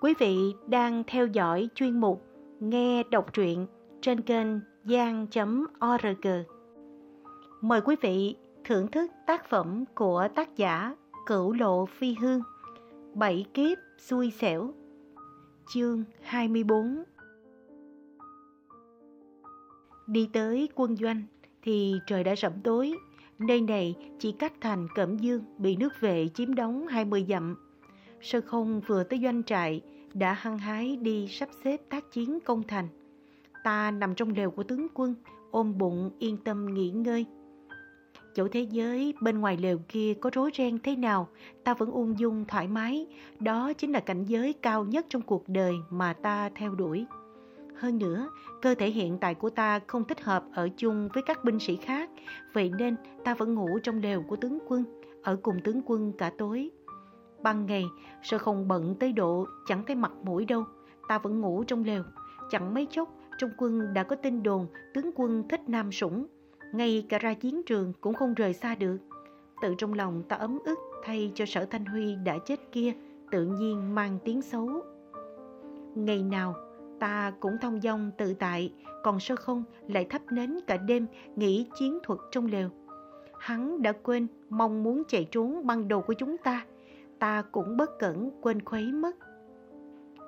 Quý vị đang theo dõi chuyên mục Nghe đọc truyện trên kênh gian.org. Mời quý vị thưởng thức tác phẩm của tác giả Cửu Lộ Phi Hương, Bảy kiếp xui xẻo, Chương 24 Đi tới quân doanh thì trời đã sẩm tối. Nơi này chỉ cách thành Cẩm Dương bị nước vệ chiếm đóng 20 dặm. Sơ không vừa tới doanh trại đã hăng hái đi sắp xếp tác chiến công thành. Ta nằm trong lều của tướng quân, ôm bụng yên tâm nghỉ ngơi. Chỗ thế giới bên ngoài lều kia có rối ren thế nào, ta vẫn ung dung thoải mái. Đó chính là cảnh giới cao nhất trong cuộc đời mà ta theo đuổi. Hơn nữa, cơ thể hiện tại của ta không thích hợp ở chung với các binh sĩ khác, vậy nên ta vẫn ngủ trong lều của tướng quân, ở cùng tướng quân cả tối. Ban ngày, sợ không bận tới độ chẳng thấy mặt mũi đâu, ta vẫn ngủ trong lều. Chẳng mấy chốc, trong quân đã có tin đồn tướng quân thích nam sủng, ngay cả ra chiến trường cũng không rời xa được. Tự trong lòng ta ấm ức thay cho sở Thanh Huy đã chết kia, tự nhiên mang tiếng xấu. Ngày nào, ta cũng thông dong tự tại, còn sơ không lại thắp nến cả đêm nghĩ chiến thuật trong lều. Hắn đã quên mong muốn chạy trốn băng đồ của chúng ta, ta cũng bất cẩn quên khuấy mất.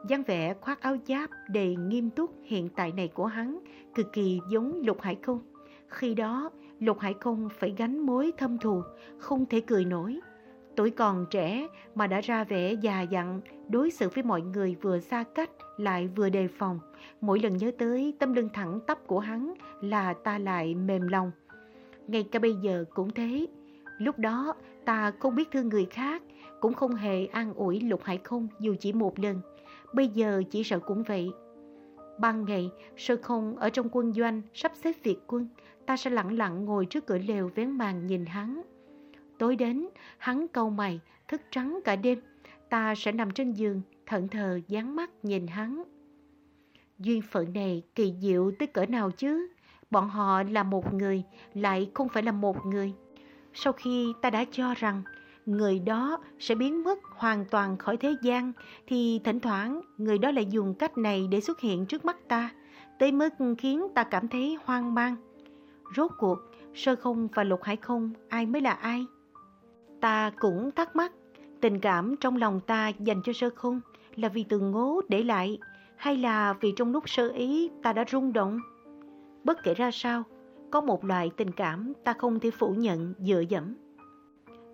dáng vẻ khoác áo giáp đầy nghiêm túc hiện tại này của hắn cực kỳ giống Lục Hải Công. Khi đó, Lục Hải Công phải gánh mối thâm thù, không thể cười nổi. Tuổi còn trẻ mà đã ra vẻ già dặn, đối xử với mọi người vừa xa cách lại vừa đề phòng. Mỗi lần nhớ tới tâm lưng thẳng tắp của hắn là ta lại mềm lòng. Ngay cả bây giờ cũng thế. Lúc đó ta không biết thương người khác, cũng không hề an ủi Lục Hải Không dù chỉ một lần. Bây giờ chỉ sợ cũng vậy. Ban ngày, sơ không ở trong quân doanh sắp xếp việc quân, ta sẽ lặng lặng ngồi trước cửa lều vén màn nhìn hắn. Tối đến, hắn câu mày, thức trắng cả đêm. Ta sẽ nằm trên giường, thận thờ dán mắt nhìn hắn. Duyên phận này kỳ diệu tới cỡ nào chứ? Bọn họ là một người, lại không phải là một người. Sau khi ta đã cho rằng người đó sẽ biến mất hoàn toàn khỏi thế gian, thì thỉnh thoảng người đó lại dùng cách này để xuất hiện trước mắt ta, tới mức khiến ta cảm thấy hoang mang. Rốt cuộc, sơ không và lục hải không ai mới là ai? Ta cũng thắc mắc, tình cảm trong lòng ta dành cho sơ không là vì từ ngố để lại hay là vì trong lúc sơ ý ta đã rung động? Bất kể ra sao, có một loại tình cảm ta không thể phủ nhận dựa dẫm.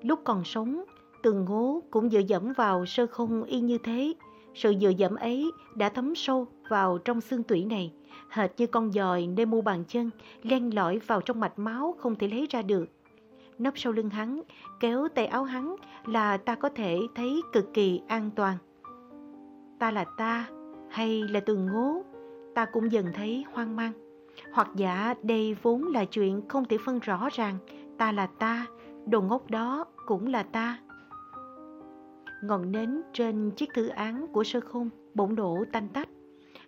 Lúc còn sống, từng ngố cũng dựa dẫm vào sơ không y như thế. Sự dựa dẫm ấy đã thấm sâu vào trong xương tủy này, hệt như con dòi nơi mu bàn chân, len lỏi vào trong mạch máu không thể lấy ra được. Nấp sau lưng hắn, kéo tay áo hắn là ta có thể thấy cực kỳ an toàn. Ta là ta, hay là tường ngố, ta cũng dần thấy hoang mang. Hoặc giả đây vốn là chuyện không thể phân rõ ràng, ta là ta, đồ ngốc đó cũng là ta. Ngọn nến trên chiếc thư án của sơ khung bỗng đổ tanh tách.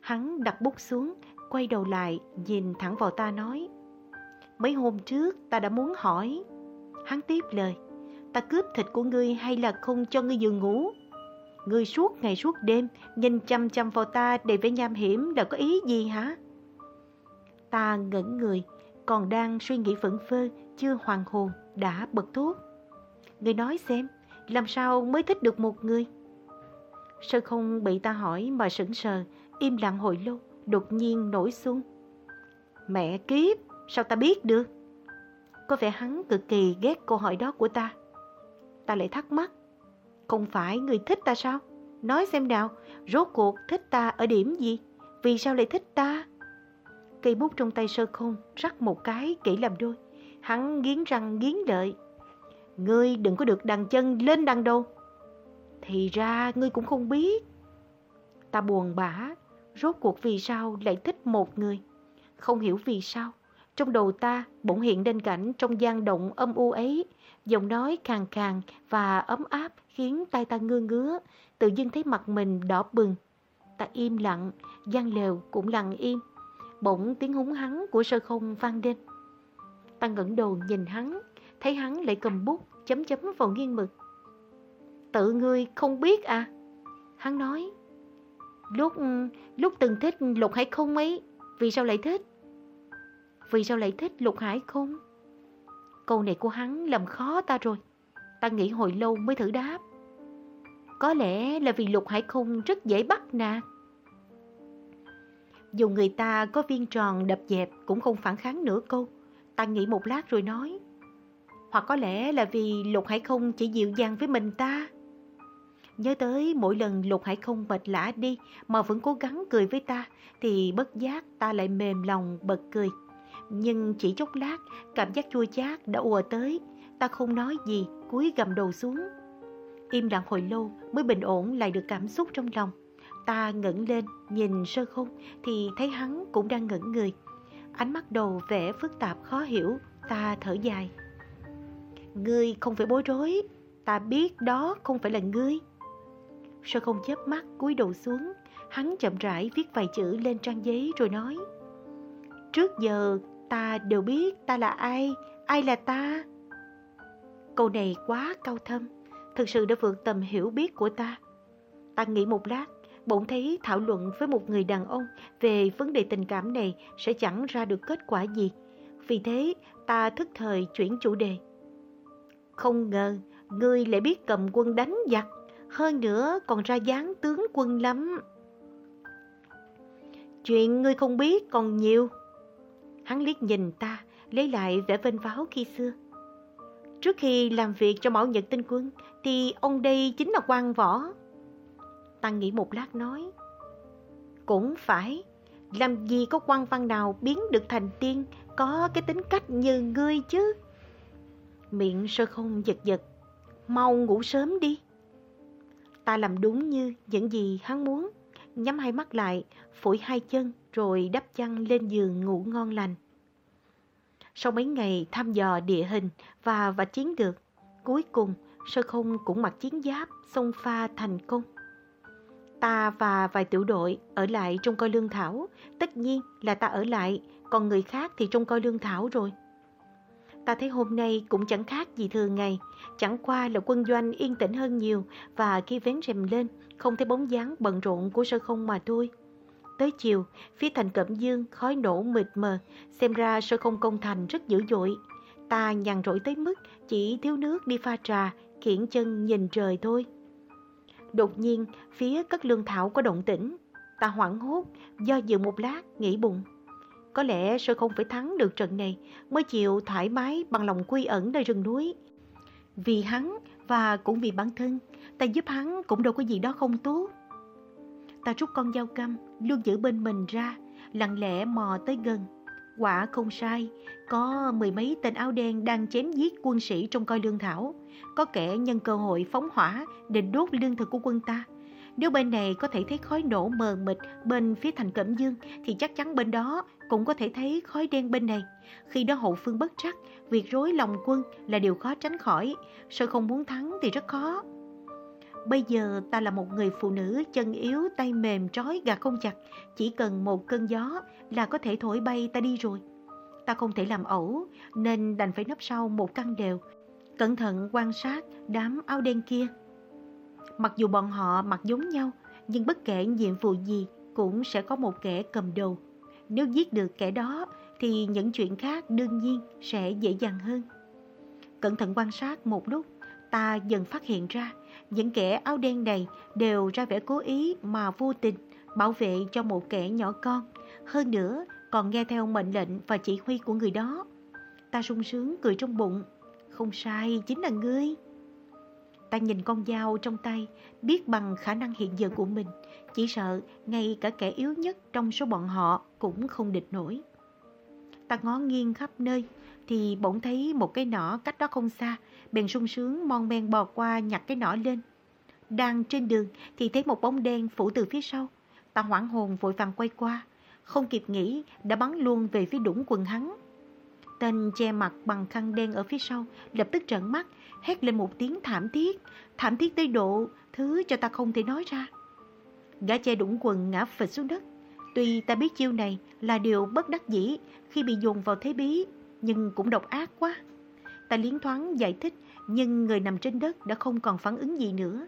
Hắn đặt bút xuống, quay đầu lại, nhìn thẳng vào ta nói. Mấy hôm trước ta đã muốn hỏi. Hắn tiếp lời, ta cướp thịt của ngươi hay là không cho ngươi giường ngủ? Ngươi suốt ngày suốt đêm nhìn chăm chăm vào ta để vẻ nham hiểm là có ý gì hả? Ta ngẩn người, còn đang suy nghĩ phẫn phơ, chưa hoàn hồn, đã bật thuốc người nói xem, làm sao mới thích được một người? Sơ không bị ta hỏi mà sững sờ, im lặng hồi lâu, đột nhiên nổi xuống. Mẹ kiếp, sao ta biết được? Có vẻ hắn cực kỳ ghét câu hỏi đó của ta. Ta lại thắc mắc, không phải người thích ta sao? Nói xem nào, rốt cuộc thích ta ở điểm gì? Vì sao lại thích ta? Cây bút trong tay sơ khôn rắc một cái kỹ làm đôi. Hắn nghiến răng nghiến lợi. Ngươi đừng có được đằng chân lên đằng đâu. Thì ra ngươi cũng không biết. Ta buồn bã, rốt cuộc vì sao lại thích một người. Không hiểu vì sao, trong đầu ta bỗng hiện lên cảnh trong gian động âm u ấy, giọng nói khàn khàn và ấm áp khiến tay ta ngơ ngứa, tự dưng thấy mặt mình đỏ bừng. Ta im lặng, gian lều cũng lặng im. Bỗng tiếng húng hắn của sơ không vang lên. Ta ngẩng đầu nhìn hắn, thấy hắn lại cầm bút, chấm chấm vào nghiêng mực. Tự ngươi không biết à? Hắn nói, Lúc lúc từng thích Lục Hải không ấy, vì sao lại thích? Vì sao lại thích Lục Hải không? Câu này của hắn làm khó ta rồi. Ta nghĩ hồi lâu mới thử đáp. Có lẽ là vì Lục Hải không rất dễ bắt nạt. Dù người ta có viên tròn đập dẹp cũng không phản kháng nửa câu. Ta nghĩ một lát rồi nói. Hoặc có lẽ là vì Lục Hải không chỉ dịu dàng với mình ta. Nhớ tới mỗi lần Lục Hải không mệt lã đi mà vẫn cố gắng cười với ta thì bất giác ta lại mềm lòng bật cười. Nhưng chỉ chốc lát cảm giác chua chát đã ùa tới. Ta không nói gì, cúi gầm đầu xuống. Im lặng hồi lâu mới bình ổn lại được cảm xúc trong lòng. Ta ngẩng lên, nhìn sơ không thì thấy hắn cũng đang ngẩn người. Ánh mắt đầu vẻ phức tạp khó hiểu, ta thở dài. Ngươi không phải bối rối, ta biết đó không phải là ngươi. Sơ không chớp mắt cúi đầu xuống, hắn chậm rãi viết vài chữ lên trang giấy rồi nói. Trước giờ ta đều biết ta là ai, ai là ta. Câu này quá cao thâm, thực sự đã vượt tầm hiểu biết của ta. Ta nghĩ một lát, bỗng thấy thảo luận với một người đàn ông về vấn đề tình cảm này sẽ chẳng ra được kết quả gì. Vì thế, ta thức thời chuyển chủ đề. Không ngờ, ngươi lại biết cầm quân đánh giặc, hơn nữa còn ra dáng tướng quân lắm. Chuyện ngươi không biết còn nhiều. Hắn liếc nhìn ta, lấy lại vẻ vênh váo khi xưa. Trước khi làm việc cho Mão Nhật Tinh Quân, thì ông đây chính là quan võ. Tăng nghĩ một lát nói, cũng phải, làm gì có quan văn nào biến được thành tiên, có cái tính cách như ngươi chứ. Miệng sơ không giật giật, mau ngủ sớm đi. Ta làm đúng như những gì hắn muốn, nhắm hai mắt lại, phủi hai chân rồi đắp chăn lên giường ngủ ngon lành. Sau mấy ngày thăm dò địa hình và và chiến được, cuối cùng sơ không cũng mặc chiến giáp, xông pha thành công. Ta và vài tiểu đội ở lại trong coi lương thảo, tất nhiên là ta ở lại, còn người khác thì trong coi lương thảo rồi. Ta thấy hôm nay cũng chẳng khác gì thường ngày, chẳng qua là quân doanh yên tĩnh hơn nhiều và khi vén rèm lên, không thấy bóng dáng bận rộn của sơ không mà thôi. Tới chiều, phía thành Cẩm Dương khói nổ mịt mờ, xem ra sơ không công thành rất dữ dội. Ta nhằn rỗi tới mức chỉ thiếu nước đi pha trà, khiển chân nhìn trời thôi. Đột nhiên, phía cất lương thảo có động tĩnh. Ta hoảng hốt, do dự một lát, nghĩ bụng. Có lẽ sơ không phải thắng được trận này, mới chịu thoải mái bằng lòng quy ẩn nơi rừng núi. Vì hắn và cũng vì bản thân, ta giúp hắn cũng đâu có gì đó không tốt. Ta rút con dao căm, luôn giữ bên mình ra, lặng lẽ mò tới gần. Quả không sai, có mười mấy tên áo đen đang chém giết quân sĩ trong coi lương thảo. Có kẻ nhân cơ hội phóng hỏa để đốt lương thực của quân ta. Nếu bên này có thể thấy khói nổ mờ mịt bên phía thành Cẩm Dương thì chắc chắn bên đó cũng có thể thấy khói đen bên này. Khi đó hậu phương bất trắc, việc rối lòng quân là điều khó tránh khỏi. Sợ không muốn thắng thì rất khó. Bây giờ ta là một người phụ nữ chân yếu, tay mềm, trói gà không chặt. Chỉ cần một cơn gió là có thể thổi bay ta đi rồi. Ta không thể làm ẩu, nên đành phải nấp sau một căn đều. Cẩn thận quan sát đám áo đen kia. Mặc dù bọn họ mặc giống nhau, nhưng bất kể nhiệm vụ gì cũng sẽ có một kẻ cầm đầu. Nếu giết được kẻ đó thì những chuyện khác đương nhiên sẽ dễ dàng hơn. Cẩn thận quan sát một lúc, ta dần phát hiện ra những kẻ áo đen này đều ra vẻ cố ý mà vô tình bảo vệ cho một kẻ nhỏ con. Hơn nữa còn nghe theo mệnh lệnh và chỉ huy của người đó. Ta sung sướng cười trong bụng. Không sai, chính là ngươi. Ta nhìn con dao trong tay, biết bằng khả năng hiện giờ của mình, chỉ sợ ngay cả kẻ yếu nhất trong số bọn họ cũng không địch nổi. Ta ngó nghiêng khắp nơi, thì bỗng thấy một cái nỏ cách đó không xa, bèn sung sướng mon men bò qua nhặt cái nỏ lên. Đang trên đường thì thấy một bóng đen phủ từ phía sau. Ta hoảng hồn vội vàng quay qua, không kịp nghĩ đã bắn luôn về phía đũng quần hắn. Tên che mặt bằng khăn đen ở phía sau lập tức trợn mắt, hét lên một tiếng thảm thiết, thảm thiết tới độ thứ cho ta không thể nói ra. Gã che đũng quần ngã phịch xuống đất. Tuy ta biết chiêu này là điều bất đắc dĩ khi bị dồn vào thế bí, nhưng cũng độc ác quá. Ta liến thoáng giải thích, nhưng người nằm trên đất đã không còn phản ứng gì nữa.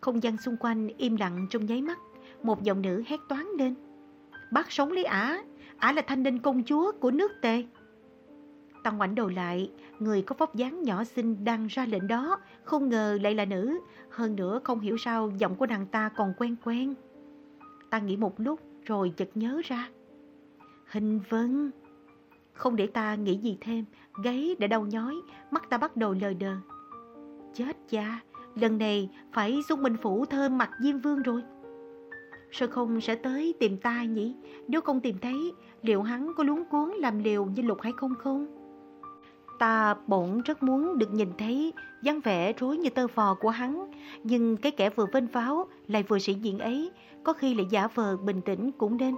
Không gian xung quanh im lặng trong nháy mắt, một giọng nữ hét toán lên. Bác sống lấy ả, ả là thanh ninh công chúa của nước tề. Ta ngoảnh đầu lại, người có vóc dáng nhỏ xinh đang ra lệnh đó, không ngờ lại là nữ. Hơn nữa không hiểu sao giọng của nàng ta còn quen quen. Ta nghĩ một lúc rồi chợt nhớ ra. Hình vân. Không để ta nghĩ gì thêm, gáy đã đau nhói, mắt ta bắt đầu lờ đờ. Chết cha, lần này phải xuống minh phủ thơm mặt Diêm Vương rồi. Sao không sẽ tới tìm ta nhỉ? Nếu không tìm thấy, liệu hắn có luống cuốn làm liều như lục hay không không? Ta bỗng rất muốn được nhìn thấy dáng vẻ rối như tơ vò của hắn, nhưng cái kẻ vừa vênh pháo lại vừa sĩ diện ấy, có khi lại giả vờ bình tĩnh cũng nên.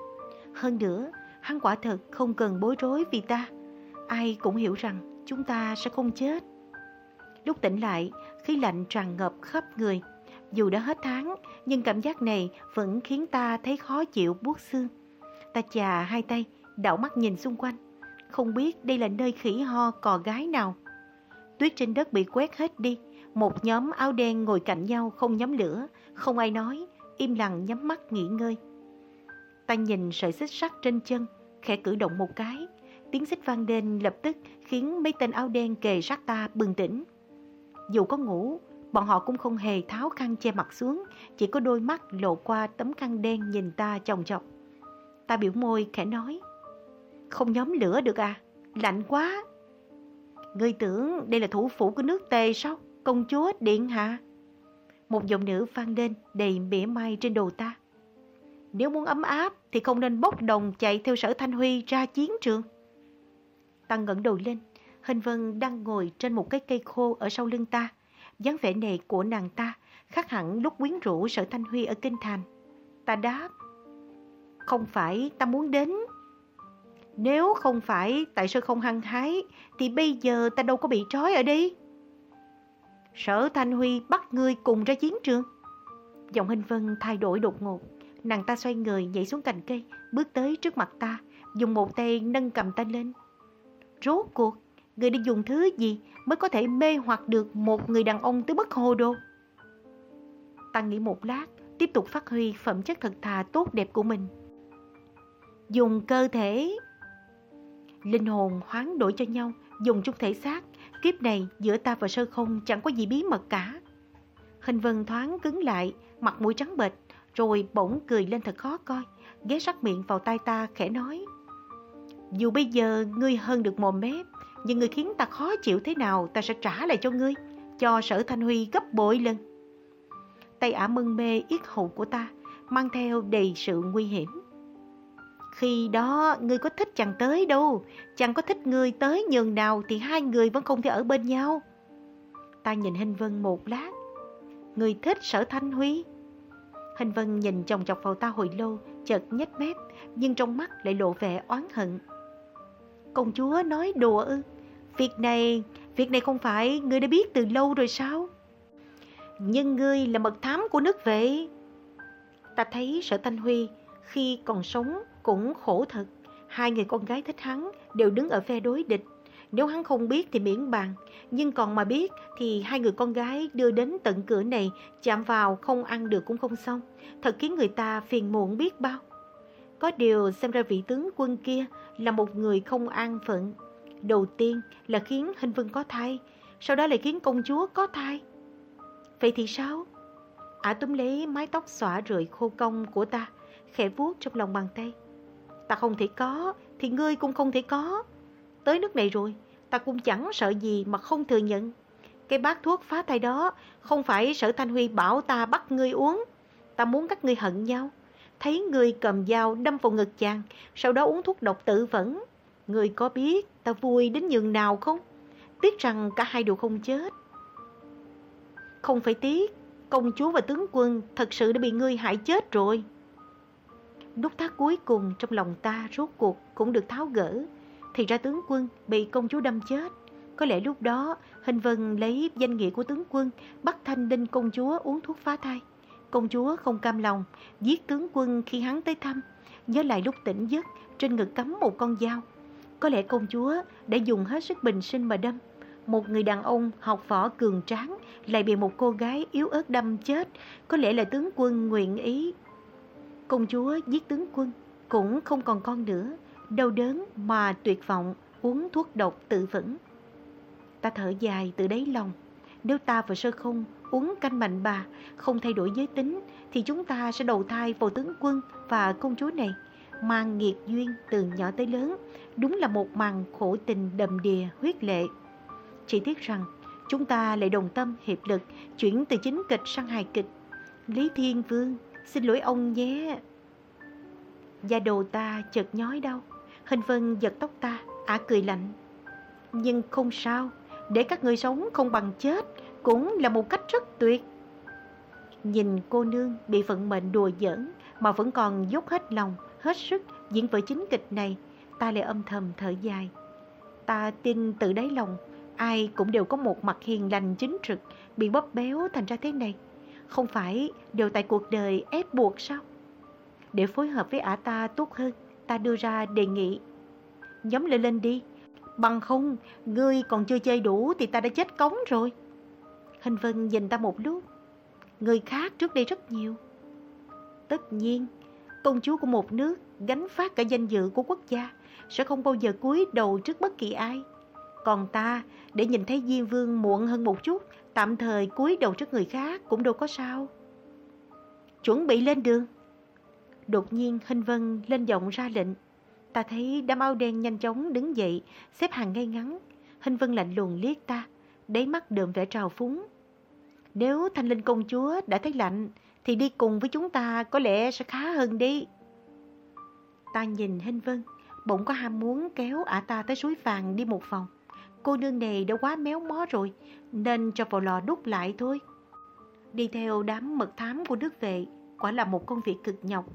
Hơn nữa, hắn quả thật không cần bối rối vì ta. Ai cũng hiểu rằng chúng ta sẽ không chết. Lúc tỉnh lại, khí lạnh tràn ngập khắp người. Dù đã hết tháng, nhưng cảm giác này vẫn khiến ta thấy khó chịu buốt xương. Ta chà hai tay, đảo mắt nhìn xung quanh. Không biết đây là nơi khỉ ho cò gái nào. Tuyết trên đất bị quét hết đi. Một nhóm áo đen ngồi cạnh nhau không nhóm lửa, không ai nói, im lặng nhắm mắt nghỉ ngơi. Ta nhìn sợi xích sắt trên chân, khẽ cử động một cái. Tiếng xích vang lên lập tức khiến mấy tên áo đen kề sát ta bừng tỉnh. Dù có ngủ, bọn họ cũng không hề tháo khăn che mặt xuống, chỉ có đôi mắt lộ qua tấm khăn đen nhìn ta chồng chọc. Ta biểu môi khẽ nói, không nhóm lửa được à, lạnh quá. Ngươi tưởng đây là thủ phủ của nước tề sao, công chúa điện hạ? Một giọng nữ vang lên đầy mỉa mai trên đầu ta. Nếu muốn ấm áp thì không nên bốc đồng chạy theo sở Thanh Huy ra chiến trường. Ta ngẩng đầu lên, Hình Vân đang ngồi trên một cái cây khô ở sau lưng ta. dáng vẻ này của nàng ta khác hẳn lúc quyến rũ sở Thanh Huy ở Kinh Thành. Ta đáp, không phải ta muốn đến. Nếu không phải tại sao không hăng hái, thì bây giờ ta đâu có bị trói ở đây. Sở Thanh Huy bắt ngươi cùng ra chiến trường. Giọng Hình Vân thay đổi đột ngột. Nàng ta xoay người nhảy xuống cành cây, bước tới trước mặt ta, dùng một tay nâng cầm ta lên. Rốt cuộc, người đã dùng thứ gì mới có thể mê hoặc được một người đàn ông tới bất hồ đồ? Ta nghĩ một lát, tiếp tục phát huy phẩm chất thật thà tốt đẹp của mình. Dùng cơ thể. Linh hồn hoán đổi cho nhau, dùng chung thể xác. Kiếp này giữa ta và sơ không chẳng có gì bí mật cả. Hình vân thoáng cứng lại, mặt mũi trắng bệch, rồi bỗng cười lên thật khó coi, ghé sát miệng vào tai ta khẽ nói. Dù bây giờ ngươi hơn được mồm mép, nhưng ngươi khiến ta khó chịu thế nào ta sẽ trả lại cho ngươi, cho sở thanh huy gấp bội lần. Tay ả mân mê yết hầu của ta, mang theo đầy sự nguy hiểm. Khi đó ngươi có thích chàng tới đâu, chàng có thích ngươi tới nhường nào thì hai người vẫn không thể ở bên nhau. Ta nhìn Hình Vân một lát. Ngươi thích sở thanh huy? Hình Vân nhìn chồng chọc vào ta hồi lâu, chợt nhếch mép, nhưng trong mắt lại lộ vẻ oán hận. Công chúa nói đùa ư? Việc này, việc này không phải ngươi đã biết từ lâu rồi sao? Nhưng ngươi là mật thám của nước vệ. Ta thấy sở Thanh Huy khi còn sống cũng khổ thật. Hai người con gái thích hắn đều đứng ở phe đối địch. Nếu hắn không biết thì miễn bàn, nhưng còn mà biết thì hai người con gái đưa đến tận cửa này chạm vào không ăn được cũng không xong. Thật khiến người ta phiền muộn biết bao. Có điều xem ra vị tướng quân kia là một người không an phận. Đầu tiên là khiến Hình Vân có thai, sau đó lại khiến công chúa có thai. Vậy thì sao? Ả túm lấy mái tóc xõa rượi khô cong của ta, khẽ vuốt trong lòng bàn tay. Ta không thể có, thì ngươi cũng không thể có. Tới nước này rồi, ta cũng chẳng sợ gì mà không thừa nhận. Cái bát thuốc phá thai đó không phải sở Thanh Huy bảo ta bắt ngươi uống. Ta muốn các ngươi hận nhau. Thấy ngươi cầm dao đâm vào ngực chàng, sau đó uống thuốc độc tự vẫn. Ngươi có biết ta vui đến nhường nào không? Tiếc rằng cả hai đều không chết. Không phải tiếc, công chúa và tướng quân thật sự đã bị ngươi hại chết rồi. Nút thắt cuối cùng trong lòng ta rốt cuộc cũng được tháo gỡ. Thì ra tướng quân bị công chúa đâm chết. Có lẽ lúc đó Hình Vân lấy danh nghĩa của tướng quân bắt thanh đinh công chúa uống thuốc phá thai. Công chúa không cam lòng, giết tướng quân khi hắn tới thăm. Nhớ lại lúc tỉnh giấc, trên ngực cắm một con dao. Có lẽ công chúa đã dùng hết sức bình sinh mà đâm. Một người đàn ông học võ cường tráng lại bị một cô gái yếu ớt đâm chết. Có lẽ là tướng quân nguyện ý. Công chúa giết tướng quân, cũng không còn con nữa, đau đớn mà tuyệt vọng uống thuốc độc tự vẫn. Ta thở dài từ đáy lòng, nếu ta và sơ không uống canh mạnh bà, không thay đổi giới tính, thì chúng ta sẽ đầu thai vào tướng quân và công chúa này. Mang nghiệt duyên từ nhỏ tới lớn, đúng là một màn khổ tình đầm đìa huyết lệ. Chỉ tiếc rằng, chúng ta lại đồng tâm hiệp lực chuyển từ chính kịch sang hài kịch. Lý Thiên Vương, xin lỗi ông nhé. Da đầu ta chợt nhói đau, hình vân giật tóc ta, ả cười lạnh. Nhưng không sao, để các người sống không bằng chết cũng là một cách rất tuyệt. Nhìn cô nương bị vận mệnh đùa giỡn mà vẫn còn dốc hết lòng, hết sức diễn vở chính kịch này, ta lại âm thầm thở dài. Ta tin từ đáy lòng, ai cũng đều có một mặt hiền lành chính trực, bị bóp béo thành ra thế này. Không phải đều tại cuộc đời ép buộc sao? Để phối hợp với ả ta tốt hơn, ta đưa ra đề nghị. Nhóm lên lên đi, bằng không, ngươi còn chưa chơi đủ thì ta đã chết cống rồi. Hình Vân nhìn ta một lúc. Người khác trước đây rất nhiều. Tất nhiên, công chúa của một nước gánh phát cả danh dự của quốc gia sẽ không bao giờ cúi đầu trước bất kỳ ai. Còn ta, để nhìn thấy Diêm Vương muộn hơn một chút, tạm thời cúi đầu trước người khác cũng đâu có sao. Chuẩn bị lên đường. Đột nhiên Hình Vân lên giọng ra lệnh. Ta thấy đám áo đen nhanh chóng đứng dậy, xếp hàng ngay ngắn. Hình Vân lạnh lùng liếc ta, đáy mắt đượm vẻ trào phúng. Nếu thanh linh công chúa đã thấy lạnh, thì đi cùng với chúng ta có lẽ sẽ khá hơn đi. Ta nhìn Hinh Vân, bỗng có ham muốn kéo ả ta tới suối vàng đi một vòng. Cô nương này đã quá méo mó rồi, nên cho vào lò đút lại thôi. Đi theo đám mật thám của nước vệ, quả là một công việc cực nhọc.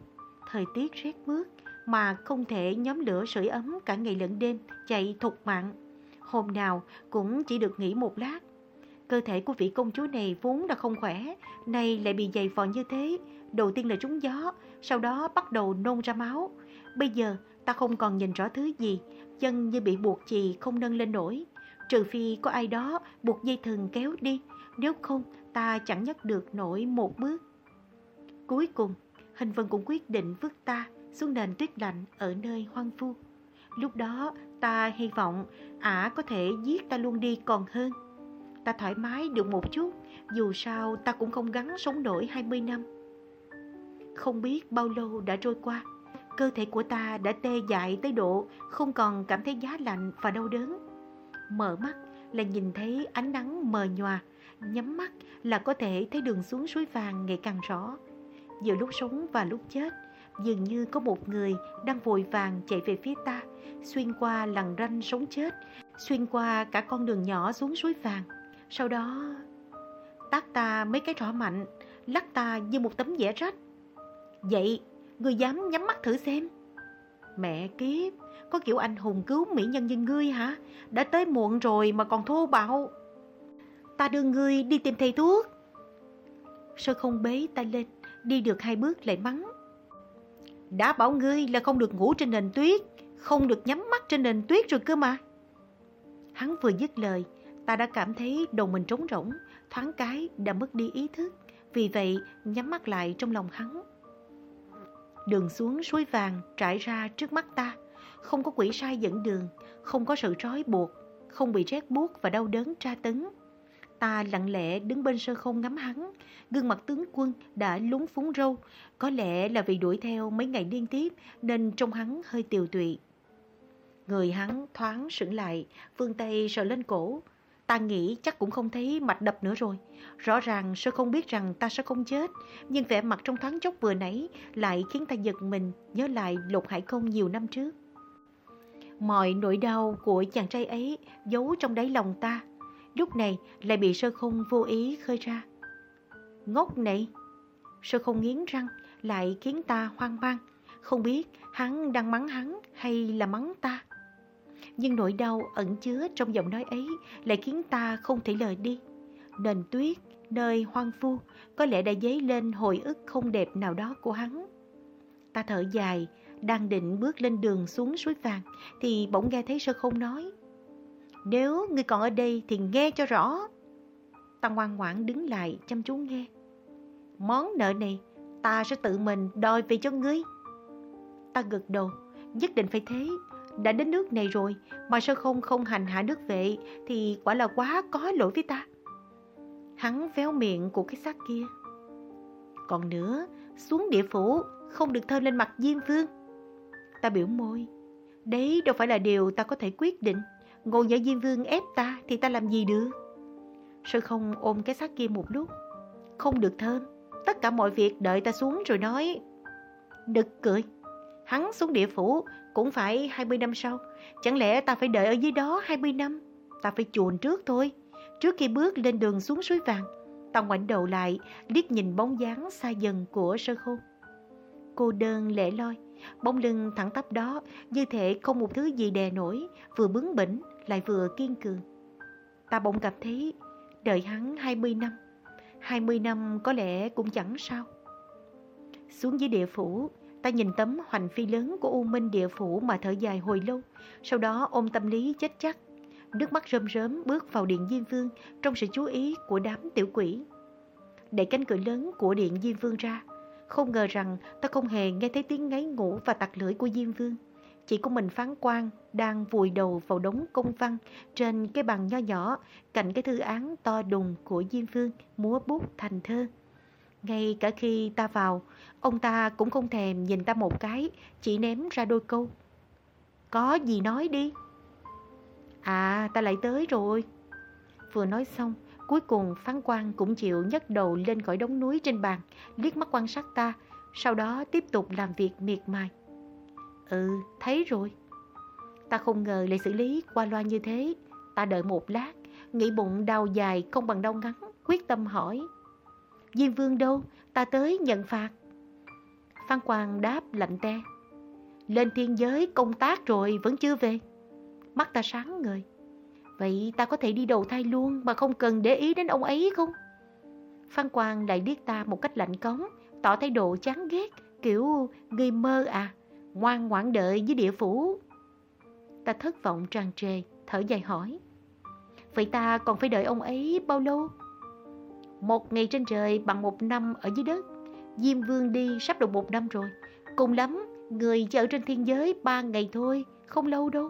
Thời tiết rét mướt, mà không thể nhóm lửa sưởi ấm cả ngày lẫn đêm, chạy thục mạng. Hôm nào cũng chỉ được nghỉ một lát, Cơ thể của vị công chúa này vốn đã không khỏe, nay lại bị dày vò như thế. Đầu tiên là trúng gió, sau đó bắt đầu nôn ra máu. Bây giờ ta không còn nhìn rõ thứ gì, chân như bị buộc chì không nâng lên nổi. Trừ phi có ai đó buộc dây thừng kéo đi, nếu không ta chẳng nhấc được nổi một bước. Cuối cùng, Hình Vân cũng quyết định vứt ta xuống nền tuyết lạnh ở nơi hoang vu. Lúc đó ta hy vọng ả có thể giết ta luôn đi còn hơn ta thoải mái được một chút, dù sao ta cũng không gắn sống nổi 20 năm. Không biết bao lâu đã trôi qua, cơ thể của ta đã tê dại tới độ không còn cảm thấy giá lạnh và đau đớn. Mở mắt là nhìn thấy ánh nắng mờ nhòa, nhắm mắt là có thể thấy đường xuống suối vàng ngày càng rõ. Giữa lúc sống và lúc chết, dường như có một người đang vội vàng chạy về phía ta, xuyên qua lằn ranh sống chết, xuyên qua cả con đường nhỏ xuống suối vàng. Sau đó Tát ta mấy cái rõ mạnh Lắc ta như một tấm vẽ rách Vậy người dám nhắm mắt thử xem Mẹ kiếp có kiểu anh hùng cứu mỹ nhân như ngươi hả? Đã tới muộn rồi mà còn thô bạo. Ta đưa ngươi đi tìm thầy thuốc. Sơ không bế tay lên Đi được hai bước lại mắng. Đã bảo ngươi là không được ngủ trên nền tuyết Không được nhắm mắt trên nền tuyết rồi cơ mà. Hắn vừa dứt lời Ta đã cảm thấy đầu mình trống rỗng, thoáng cái đã mất đi ý thức, vì vậy nhắm mắt lại trong lòng hắn. Đường xuống suối vàng trải ra trước mắt ta, không có quỷ sai dẫn đường, không có sự trói buộc, không bị rét buốt và đau đớn tra tấn. Ta lặng lẽ đứng bên sơ không ngắm hắn, gương mặt tướng quân đã lúng phúng râu, có lẽ là vì đuổi theo mấy ngày liên tiếp nên trông hắn hơi tiều tụy. Người hắn thoáng sững lại, phương tay sờ lên cổ, Ta nghĩ chắc cũng không thấy mạch đập nữa rồi. Rõ ràng sơ không biết rằng ta sẽ không chết, nhưng vẻ mặt trong thoáng chốc vừa nãy lại khiến ta giật mình nhớ lại lục hải công nhiều năm trước. Mọi nỗi đau của chàng trai ấy giấu trong đáy lòng ta, lúc này lại bị sơ không vô ý khơi ra. Ngốc này! Sơ không nghiến răng, lại khiến ta hoang mang, không biết hắn đang mắng hắn hay là mắng ta nhưng nỗi đau ẩn chứa trong giọng nói ấy lại khiến ta không thể lời đi. Nền tuyết, nơi hoang vu, có lẽ đã dấy lên hồi ức không đẹp nào đó của hắn. Ta thở dài, đang định bước lên đường xuống suối vàng, thì bỗng nghe thấy sơ không nói. Nếu ngươi còn ở đây thì nghe cho rõ. Ta ngoan ngoãn đứng lại chăm chú nghe. Món nợ này ta sẽ tự mình đòi về cho ngươi. Ta gật đầu, nhất định phải thế. Đã đến nước này rồi, mà sơ không không hành hạ nước vệ thì quả là quá có lỗi với ta. Hắn véo miệng của cái xác kia. Còn nữa, xuống địa phủ, không được thơ lên mặt Diêm Vương. Ta biểu môi. Đấy đâu phải là điều ta có thể quyết định. Ngộ nhã Diêm Vương ép ta thì ta làm gì được? Sơ không ôm cái xác kia một lúc. Không được thơm. Tất cả mọi việc đợi ta xuống rồi nói. Đực cười. Hắn xuống địa phủ cũng phải 20 năm sau. Chẳng lẽ ta phải đợi ở dưới đó 20 năm? Ta phải chuồn trước thôi. Trước khi bước lên đường xuống suối vàng, ta ngoảnh đầu lại, liếc nhìn bóng dáng xa dần của sơ khôn. Cô đơn lẻ loi, bóng lưng thẳng tắp đó như thể không một thứ gì đè nổi, vừa bướng bỉnh lại vừa kiên cường. Ta bỗng cảm thấy đợi hắn 20 năm, 20 năm có lẽ cũng chẳng sao. Xuống dưới địa phủ, ta nhìn tấm hoành phi lớn của U Minh địa phủ mà thở dài hồi lâu, sau đó ôm tâm lý chết chắc. Nước mắt rơm rớm bước vào điện Diêm Vương trong sự chú ý của đám tiểu quỷ. Đẩy cánh cửa lớn của điện Diêm Vương ra, không ngờ rằng ta không hề nghe thấy tiếng ngáy ngủ và tặc lưỡi của Diêm Vương. Chỉ có mình phán quan đang vùi đầu vào đống công văn trên cái bàn nho nhỏ cạnh cái thư án to đùng của Diêm Vương múa bút thành thơ. Ngay cả khi ta vào, ông ta cũng không thèm nhìn ta một cái, chỉ ném ra đôi câu. Có gì nói đi. À, ta lại tới rồi. Vừa nói xong, cuối cùng phán quan cũng chịu nhấc đầu lên khỏi đống núi trên bàn, liếc mắt quan sát ta, sau đó tiếp tục làm việc miệt mài. Ừ, thấy rồi. Ta không ngờ lại xử lý qua loa như thế. Ta đợi một lát, nghĩ bụng đau dài không bằng đau ngắn, quyết tâm hỏi. Diêm vương đâu? Ta tới nhận phạt. Phan Quang đáp lạnh te. Lên thiên giới công tác rồi vẫn chưa về. Mắt ta sáng ngời. Vậy ta có thể đi đầu thai luôn mà không cần để ý đến ông ấy không? Phan Quang lại liếc ta một cách lạnh cống, tỏ thái độ chán ghét, kiểu người mơ à, ngoan ngoãn đợi với địa phủ. Ta thất vọng tràn trề, thở dài hỏi. Vậy ta còn phải đợi ông ấy bao lâu? Một ngày trên trời bằng một năm ở dưới đất. Diêm vương đi sắp được một năm rồi. Cùng lắm, người chỉ trên thiên giới ba ngày thôi, không lâu đâu.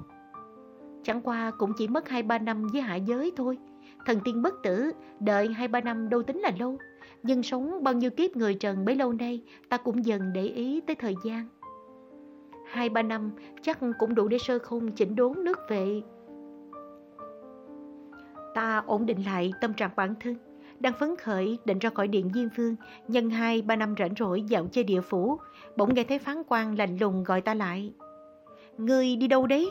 Chẳng qua cũng chỉ mất hai ba năm với hạ giới thôi. Thần tiên bất tử, đợi hai ba năm đâu tính là lâu. Nhưng sống bao nhiêu kiếp người trần bấy lâu nay, ta cũng dần để ý tới thời gian. Hai ba năm chắc cũng đủ để sơ không chỉnh đốn nước vệ. Ta ổn định lại tâm trạng bản thân đang phấn khởi định ra khỏi điện Diêm Vương, nhân hai ba năm rảnh rỗi dạo chơi địa phủ, bỗng nghe thấy phán quan lạnh lùng gọi ta lại. Ngươi đi đâu đấy?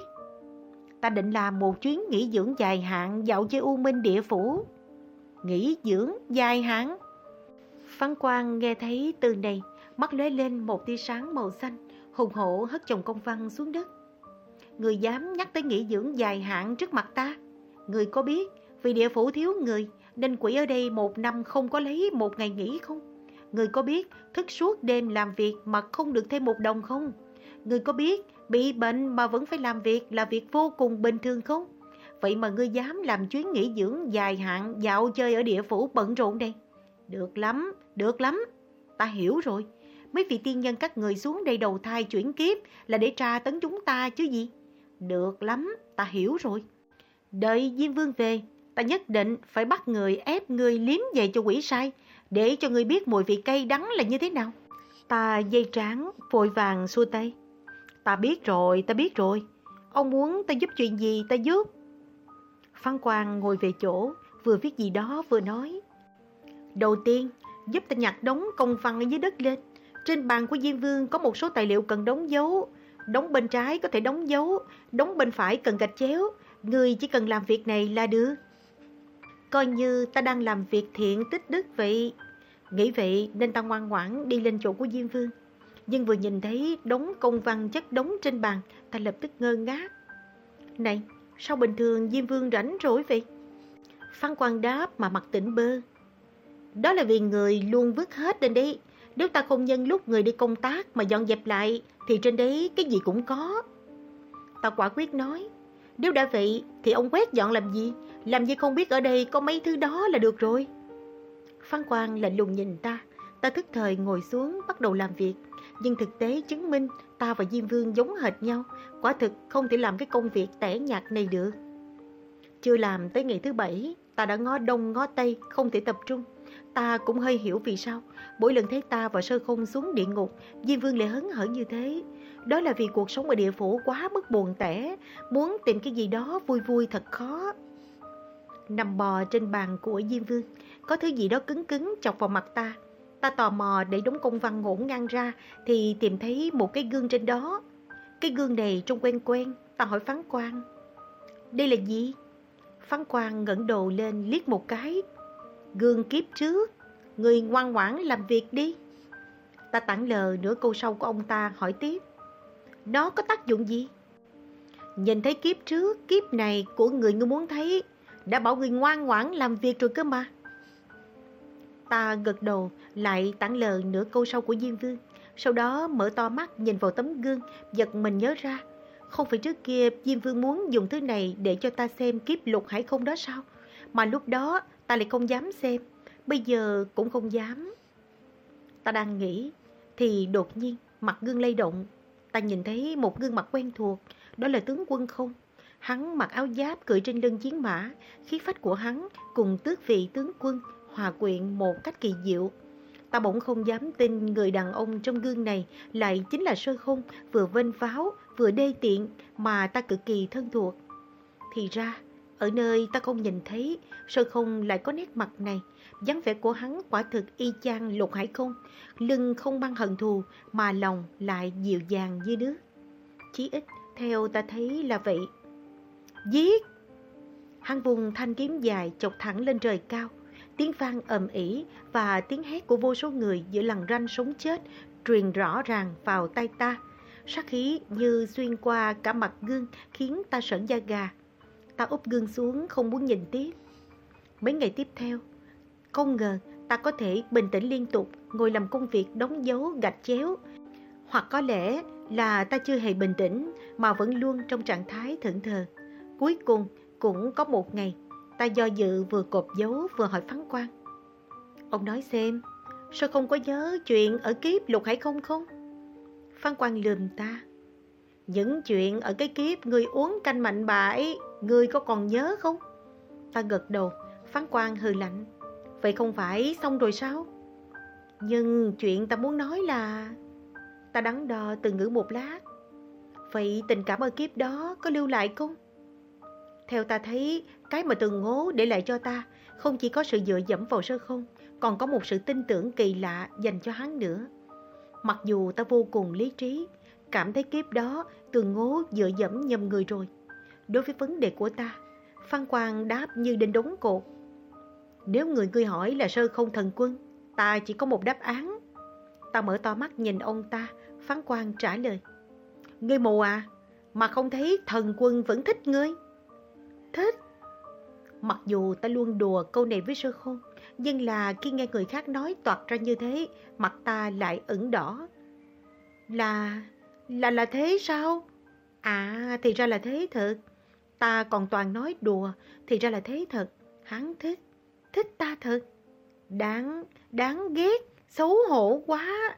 Ta định làm một chuyến nghỉ dưỡng dài hạn dạo chơi U Minh địa phủ. Nghỉ dưỡng dài hạn? Phán quan nghe thấy từ này, mắt lóe lên một tia sáng màu xanh, hùng hổ hất chồng công văn xuống đất. Người dám nhắc tới nghỉ dưỡng dài hạn trước mặt ta. Người có biết vì địa phủ thiếu người nên quỷ ở đây một năm không có lấy một ngày nghỉ không? Người có biết thức suốt đêm làm việc mà không được thêm một đồng không? Người có biết bị bệnh mà vẫn phải làm việc là việc vô cùng bình thường không? Vậy mà ngươi dám làm chuyến nghỉ dưỡng dài hạn dạo chơi ở địa phủ bận rộn đây? Được lắm, được lắm. Ta hiểu rồi. Mấy vị tiên nhân các người xuống đây đầu thai chuyển kiếp là để tra tấn chúng ta chứ gì? Được lắm, ta hiểu rồi. Đợi Diêm Vương về, ta nhất định phải bắt người ép người liếm về cho quỷ sai, để cho người biết mùi vị cay đắng là như thế nào. Ta dây tráng, vội vàng xua tay. Ta biết rồi, ta biết rồi. Ông muốn ta giúp chuyện gì ta giúp. Phan Quang ngồi về chỗ, vừa viết gì đó vừa nói. Đầu tiên, giúp ta nhặt đống công văn ở dưới đất lên. Trên bàn của Diêm Vương có một số tài liệu cần đóng dấu. Đóng bên trái có thể đóng dấu, đóng bên phải cần gạch chéo. Người chỉ cần làm việc này là được. Coi như ta đang làm việc thiện tích đức vậy. Nghĩ vậy nên ta ngoan ngoãn đi lên chỗ của Diêm Vương. Nhưng vừa nhìn thấy đống công văn chất đống trên bàn, ta lập tức ngơ ngác. Này, sao bình thường Diêm Vương rảnh rỗi vậy? Phan quang đáp mà mặt tỉnh bơ. Đó là vì người luôn vứt hết lên đấy. Nếu ta không nhân lúc người đi công tác mà dọn dẹp lại, thì trên đấy cái gì cũng có. Ta quả quyết nói, nếu đã vậy thì ông quét dọn làm gì? Làm gì không biết ở đây có mấy thứ đó là được rồi. Phan Quang lạnh lùng nhìn ta, Ta thức thời ngồi xuống bắt đầu làm việc, nhưng thực tế chứng minh ta và Diêm Vương giống hệt nhau, quả thực không thể làm cái công việc tẻ nhạt này được. Chưa làm tới ngày thứ bảy, ta đã ngó đông ngó tây, không thể tập trung. Ta cũng hơi hiểu vì sao, mỗi lần thấy ta và sơ không xuống địa ngục, Diêm Vương lại hấn hở như thế. Đó là vì cuộc sống ở địa phủ quá mức buồn tẻ, muốn tìm cái gì đó vui vui thật khó. Nằm bò trên bàn của Diêm Vương, có thứ gì đó cứng cứng chọc vào mặt ta. Ta tò mò để đống công văn ngổn ngang ra thì tìm thấy một cái gương trên đó. Cái gương này trông quen quen, ta hỏi phán quan. Đây là gì? Phán quan ngẩng đầu lên liếc một cái. Gương kiếp trước, người ngoan ngoãn làm việc đi. Ta tản lờ nửa câu sau của ông ta hỏi tiếp. Nó có tác dụng gì? Nhìn thấy kiếp trước, kiếp này của người ngươi muốn thấy, đã bảo người ngoan ngoãn làm việc rồi cơ mà. Ta gật đầu, lại tản lờ nửa câu sau của Diêm Vương. Sau đó mở to mắt nhìn vào tấm gương, giật mình nhớ ra. Không phải trước kia Diêm Vương muốn dùng thứ này để cho ta xem kiếp lục hải không đó sao? Mà lúc đó ta lại không dám xem, bây giờ cũng không dám. Ta đang nghĩ, thì đột nhiên mặt gương lay động. Ta nhìn thấy một gương mặt quen thuộc, đó là tướng quân không? Hắn mặc áo giáp cưỡi trên lưng chiến mã, khí phách của hắn cùng tước vị tướng quân hòa quyện một cách kỳ diệu. Ta bỗng không dám tin người đàn ông trong gương này lại chính là sơ khung vừa vênh pháo, vừa đê tiện mà ta cực kỳ thân thuộc. Thì ra, ở nơi ta không nhìn thấy, sơ không lại có nét mặt này. dáng vẻ của hắn quả thực y chang lục hải không, lưng không mang hận thù mà lòng lại dịu dàng như nước. Chí ít, theo ta thấy là vậy. Giết! Hắn vùng thanh kiếm dài chọc thẳng lên trời cao, Tiếng vang ầm ĩ và tiếng hét của vô số người giữa lằn ranh sống chết truyền rõ ràng vào tay ta. Sát khí như xuyên qua cả mặt gương khiến ta sởn da gà. Ta úp gương xuống không muốn nhìn tiếp. Mấy ngày tiếp theo, không ngờ ta có thể bình tĩnh liên tục ngồi làm công việc đóng dấu gạch chéo. Hoặc có lẽ là ta chưa hề bình tĩnh mà vẫn luôn trong trạng thái thẫn thờ. Cuối cùng cũng có một ngày Ta do dự vừa cột dấu vừa hỏi phán quan. Ông nói xem, sao không có nhớ chuyện ở kiếp lục hải không không? Phán quan lườm ta. Những chuyện ở cái kiếp người uống canh mạnh bãi người có còn nhớ không? Ta gật đầu, phán quan hừ lạnh. Vậy không phải xong rồi sao? Nhưng chuyện ta muốn nói là... Ta đắn đo từ ngữ một lát. Vậy tình cảm ở kiếp đó có lưu lại không? Theo ta thấy, cái mà tường ngố để lại cho ta không chỉ có sự dựa dẫm vào sơ không, còn có một sự tin tưởng kỳ lạ dành cho hắn nữa. Mặc dù ta vô cùng lý trí, cảm thấy kiếp đó tường ngố dựa dẫm nhầm người rồi. Đối với vấn đề của ta, Phan Quang đáp như đinh đống cột. Nếu người ngươi hỏi là sơ không thần quân, ta chỉ có một đáp án. Ta mở to mắt nhìn ông ta, Phan Quang trả lời. Ngươi mù à, mà không thấy thần quân vẫn thích ngươi. Thích. Mặc dù ta luôn đùa câu này với sơ khôn, nhưng là khi nghe người khác nói toạt ra như thế, mặt ta lại ửng đỏ. Là... là là thế sao? À, thì ra là thế thật. Ta còn toàn nói đùa, thì ra là thế thật. Hắn thích, thích ta thật. Đáng, đáng ghét, xấu hổ quá.